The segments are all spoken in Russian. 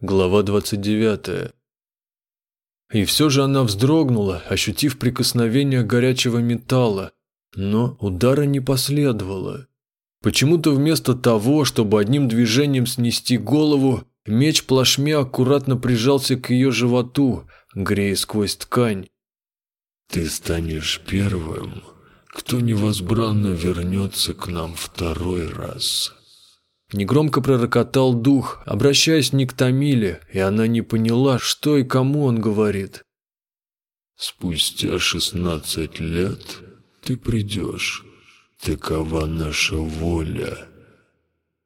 Глава 29. И все же она вздрогнула, ощутив прикосновение горячего металла, но удара не последовало. Почему-то вместо того, чтобы одним движением снести голову, меч плашмя аккуратно прижался к ее животу, грея сквозь ткань. «Ты станешь первым, кто невозбранно вернется к нам второй раз». Негромко пророкотал дух, обращаясь не к Тамиле, и она не поняла, что и кому он говорит. «Спустя шестнадцать лет ты придешь. Такова наша воля».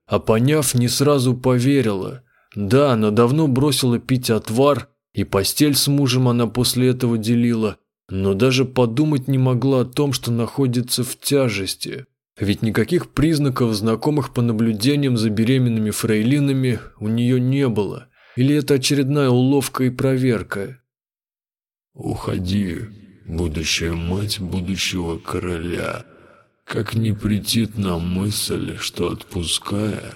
А поняв, не сразу поверила. Да, она давно бросила пить отвар, и постель с мужем она после этого делила, но даже подумать не могла о том, что находится в тяжести. Ведь никаких признаков, знакомых по наблюдениям за беременными фрейлинами, у нее не было. Или это очередная уловка и проверка? «Уходи, будущая мать будущего короля. Как не претит нам мысль, что отпуская,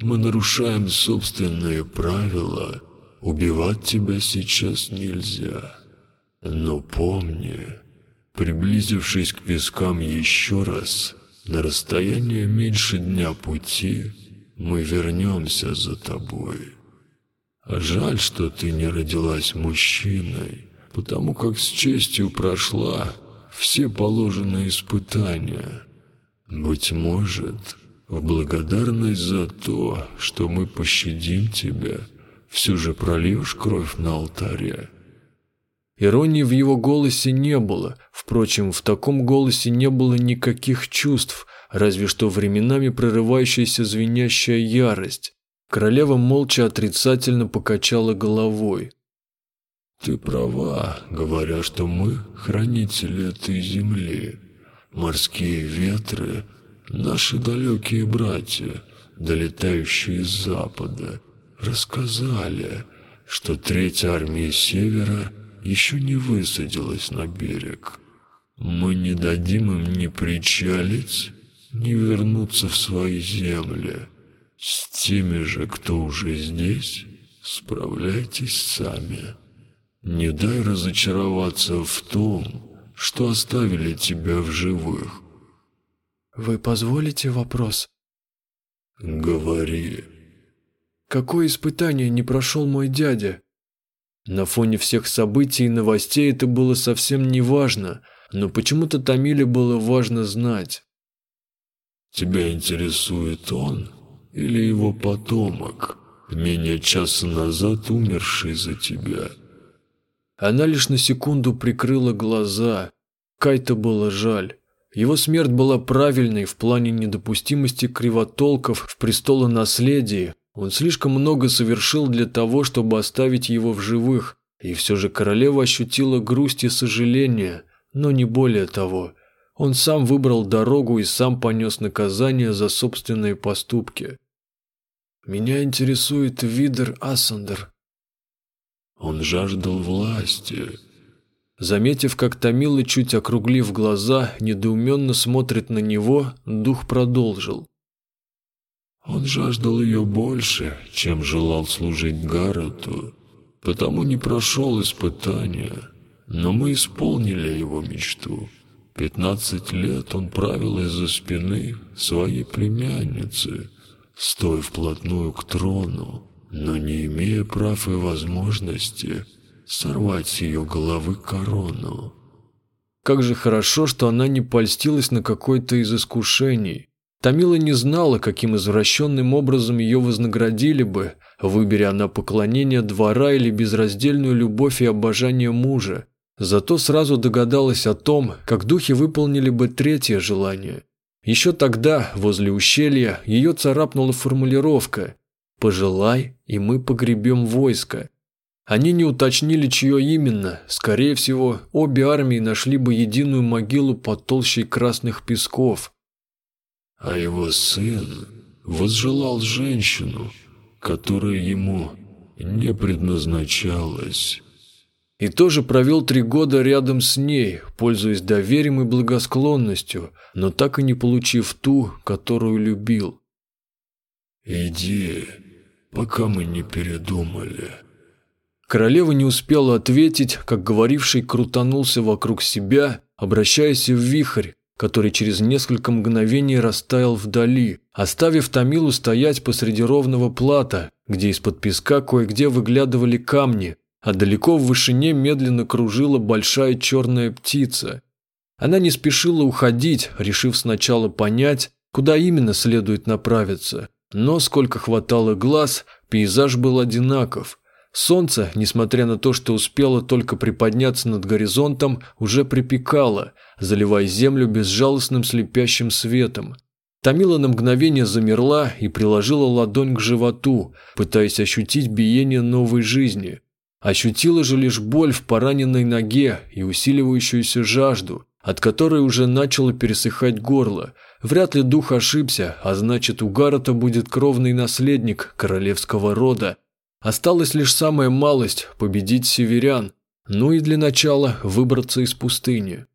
мы нарушаем собственные правила, убивать тебя сейчас нельзя. Но помни, приблизившись к пескам еще раз, на расстоянии меньше дня пути мы вернемся за тобой. А жаль, что ты не родилась мужчиной, потому как с честью прошла все положенные испытания. Быть может, в благодарность за то, что мы пощадим тебя, все же прольешь кровь на алтаре. Иронии в его голосе не было. Впрочем, в таком голосе не было никаких чувств, разве что временами прорывающаяся звенящая ярость. Королева молча отрицательно покачала головой. «Ты права, говоря, что мы – хранители этой земли. Морские ветры – наши далекие братья, долетающие с запада, рассказали, что третья армия севера – еще не высадилась на берег. Мы не дадим им ни причалить, ни вернуться в свои земли. С теми же, кто уже здесь, справляйтесь сами. Не дай разочароваться в том, что оставили тебя в живых. Вы позволите вопрос? Говори. Какое испытание не прошел мой дядя? На фоне всех событий и новостей это было совсем не важно, но почему-то Тамиле было важно знать. «Тебя интересует он или его потомок, менее часа назад умерший за тебя?» Она лишь на секунду прикрыла глаза. Кайта было жаль. Его смерть была правильной в плане недопустимости кривотолков в престолонаследии, он слишком много совершил для того, чтобы оставить его в живых, и все же королева ощутила грусть и сожаление, но не более того. Он сам выбрал дорогу и сам понес наказание за собственные поступки. «Меня интересует Видер Ассандер». «Он жаждал власти». Заметив, как Томила, чуть округлив глаза, недоуменно смотрит на него, дух продолжил. Он жаждал ее больше, чем желал служить Гаррету, потому не прошел испытания, но мы исполнили его мечту. Пятнадцать лет он правил из-за спины своей племянницы, стоя вплотную к трону, но не имея прав и возможности сорвать с ее головы корону. Как же хорошо, что она не польстилась на какое-то из искушений. Тамила не знала, каким извращенным образом ее вознаградили бы, выберя она поклонение двора или безраздельную любовь и обожание мужа. Зато сразу догадалась о том, как духи выполнили бы третье желание. Еще тогда, возле ущелья, ее царапнула формулировка «Пожелай, и мы погребем войско». Они не уточнили, чье именно. Скорее всего, обе армии нашли бы единую могилу под толщей красных песков – а его сын возжелал женщину, которая ему не предназначалась. И тоже провел три года рядом с ней, пользуясь доверием и благосклонностью, но так и не получив ту, которую любил. «Иди, пока мы не передумали». Королева не успела ответить, как говоривший крутанулся вокруг себя, обращаясь в вихрь, который через несколько мгновений растаял вдали, оставив Томилу стоять посреди ровного плата, где из-под песка кое-где выглядывали камни, а далеко в вышине медленно кружила большая черная птица. Она не спешила уходить, решив сначала понять, куда именно следует направиться. Но сколько хватало глаз, пейзаж был одинаков. Солнце, несмотря на то, что успело только приподняться над горизонтом, уже припекало, заливая землю безжалостным слепящим светом. Тамила на мгновение замерла и приложила ладонь к животу, пытаясь ощутить биение новой жизни. Ощутила же лишь боль в пораненной ноге и усиливающуюся жажду, от которой уже начало пересыхать горло. Вряд ли дух ошибся, а значит у Гаррета будет кровный наследник королевского рода. Осталась лишь самая малость – победить северян, ну и для начала выбраться из пустыни.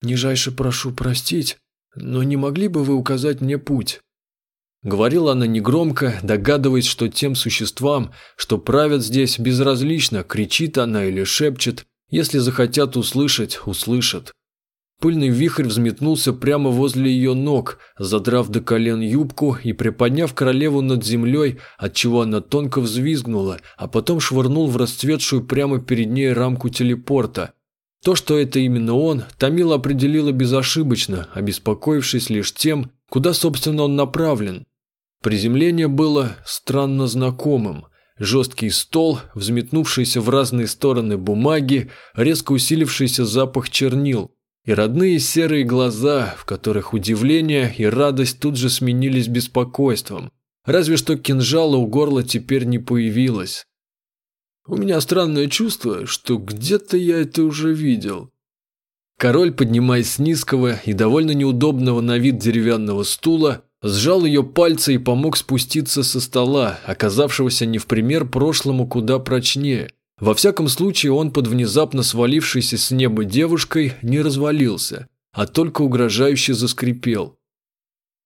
«Нижайше прошу простить, но не могли бы вы указать мне путь?» Говорила она негромко, догадываясь, что тем существам, что правят здесь безразлично, кричит она или шепчет, если захотят услышать, услышат. Пыльный вихрь взметнулся прямо возле ее ног, задрав до колен юбку и приподняв королеву над землей, отчего она тонко взвизгнула, а потом швырнул в расцветшую прямо перед ней рамку телепорта – то, что это именно он, Томила определила безошибочно, обеспокоившись лишь тем, куда, собственно, он направлен. Приземление было странно знакомым. Жесткий стол, взметнувшиеся в разные стороны бумаги, резко усилившийся запах чернил и родные серые глаза, в которых удивление и радость тут же сменились беспокойством. Разве что кинжала у горла теперь не появилось. У меня странное чувство, что где-то я это уже видел. Король, поднимаясь с низкого и довольно неудобного на вид деревянного стула, сжал ее пальцы и помог спуститься со стола, оказавшегося не в пример прошлому куда прочнее. Во всяком случае, он под внезапно свалившейся с неба девушкой не развалился, а только угрожающе заскрипел.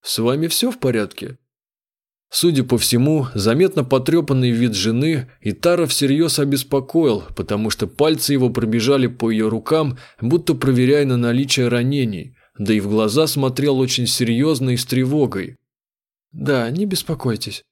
«С вами все в порядке?» Судя по всему, заметно потрепанный вид жены и Тара всерьез обеспокоил, потому что пальцы его пробежали по ее рукам, будто проверяя на наличие ранений, да и в глаза смотрел очень серьезно и с тревогой. «Да, не беспокойтесь».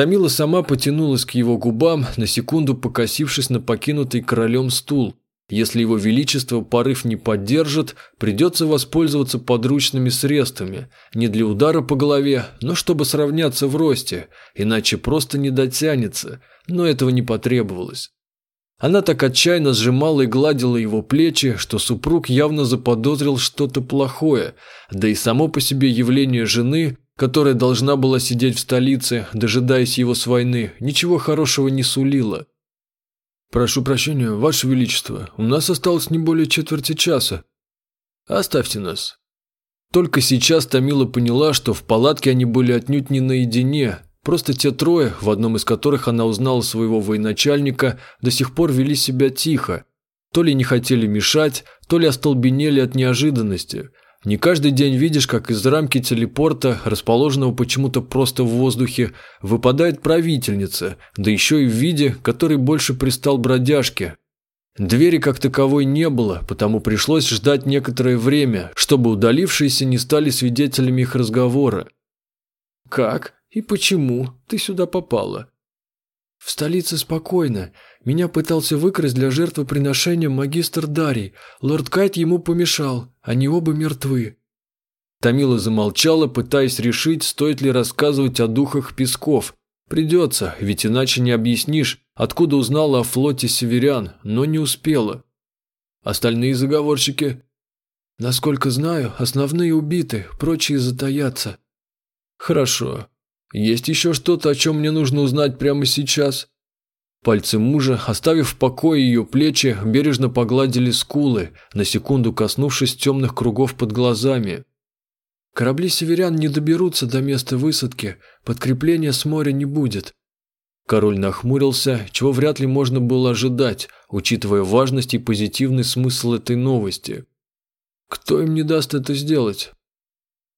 Тамила сама потянулась к его губам, на секунду покосившись на покинутый королем стул, если его величество порыв не поддержит, придется воспользоваться подручными средствами, не для удара по голове, но чтобы сравняться в росте, иначе просто не дотянется, но этого не потребовалось. Она так отчаянно сжимала и гладила его плечи, что супруг явно заподозрил что-то плохое, да и само по себе явление жены, которая должна была сидеть в столице, дожидаясь его с войны, ничего хорошего не сулило. «Прошу прощения, Ваше Величество, у нас осталось не более четверти часа. Оставьте нас». Только сейчас Томила поняла, что в палатке они были отнюдь не наедине, просто те трое, в одном из которых она узнала своего военачальника, до сих пор вели себя тихо. То ли не хотели мешать, то ли остолбенели от неожиданности – не каждый день видишь, как из рамки телепорта, расположенного почему-то просто в воздухе, выпадает правительница, да еще и в виде, который больше пристал бродяжке. Двери как таковой не было, потому пришлось ждать некоторое время, чтобы удалившиеся не стали свидетелями их разговора. «Как и почему ты сюда попала?» «В столице спокойно. Меня пытался выкрасть для жертвоприношения магистр Дарий. Лорд Кайт ему помешал. Они оба мертвы». Тамила замолчала, пытаясь решить, стоит ли рассказывать о духах песков. Придется, ведь иначе не объяснишь, откуда узнала о флоте северян, но не успела. Остальные заговорщики? Насколько знаю, основные убиты, прочие затаятся. Хорошо. Есть еще что-то, о чем мне нужно узнать прямо сейчас? Пальцы мужа, оставив в покое ее плечи, бережно погладили скулы, на секунду коснувшись темных кругов под глазами. «Корабли северян не доберутся до места высадки, подкрепления с моря не будет». Король нахмурился, чего вряд ли можно было ожидать, учитывая важность и позитивный смысл этой новости. «Кто им не даст это сделать?»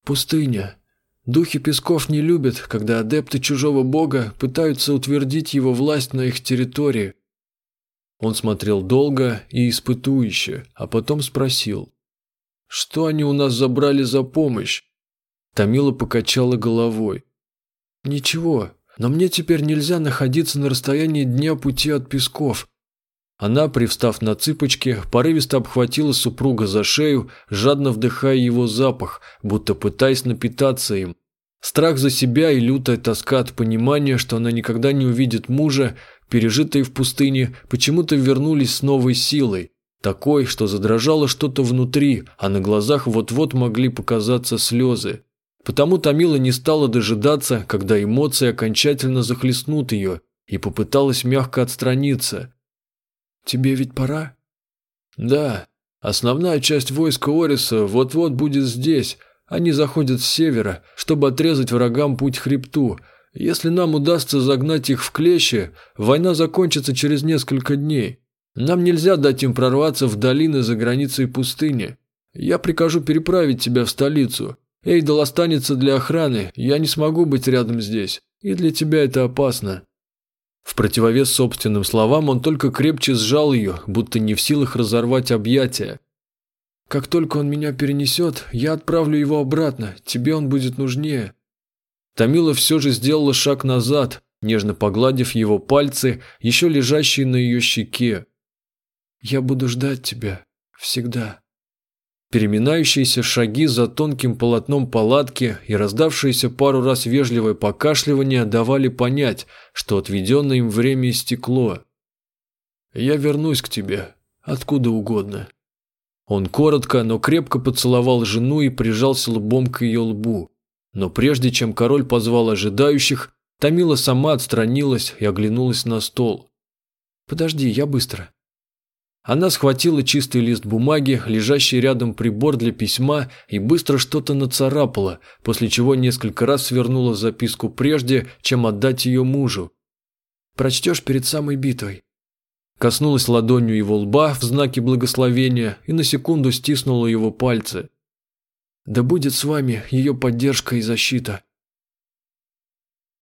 «Пустыня. Духи песков не любят, когда адепты чужого бога пытаются утвердить его власть на их территории. Он смотрел долго и испытующе, а потом спросил. «Что они у нас забрали за помощь?» Тамила покачала головой. «Ничего, но мне теперь нельзя находиться на расстоянии дня пути от песков. Она, привстав на цыпочки, порывисто обхватила супруга за шею, жадно вдыхая его запах, будто пытаясь напитаться им. Страх за себя и лютая тоска от понимания, что она никогда не увидит мужа, пережитые в пустыне, почему-то вернулись с новой силой. Такой, что задрожало что-то внутри, а на глазах вот-вот могли показаться слезы. Потому Томила не стала дожидаться, когда эмоции окончательно захлестнут ее, и попыталась мягко отстраниться. Тебе ведь пора? Да. Основная часть войска Ориса вот-вот будет здесь. Они заходят с севера, чтобы отрезать врагам путь хребту. Если нам удастся загнать их в клещи, война закончится через несколько дней. Нам нельзя дать им прорваться в долины за границей пустыни. Я прикажу переправить тебя в столицу. Эйдол останется для охраны, я не смогу быть рядом здесь. И для тебя это опасно. В противовес собственным словам он только крепче сжал ее, будто не в силах разорвать объятия. «Как только он меня перенесет, я отправлю его обратно, тебе он будет нужнее». Томила все же сделала шаг назад, нежно погладив его пальцы, еще лежащие на ее щеке. «Я буду ждать тебя. Всегда». Переминающиеся шаги за тонким полотном палатки и раздавшееся пару раз вежливое покашливание давали понять, что отведенное им время истекло. «Я вернусь к тебе, откуда угодно». Он коротко, но крепко поцеловал жену и прижался лбом к ее лбу. Но прежде чем король позвал ожидающих, Тамила сама отстранилась и оглянулась на стол. «Подожди, я быстро». Она схватила чистый лист бумаги, лежащий рядом прибор для письма, и быстро что-то нацарапала, после чего несколько раз свернула записку прежде, чем отдать ее мужу. «Прочтешь перед самой битвой». Коснулась ладонью его лба в знаке благословения и на секунду стиснула его пальцы. «Да будет с вами ее поддержка и защита».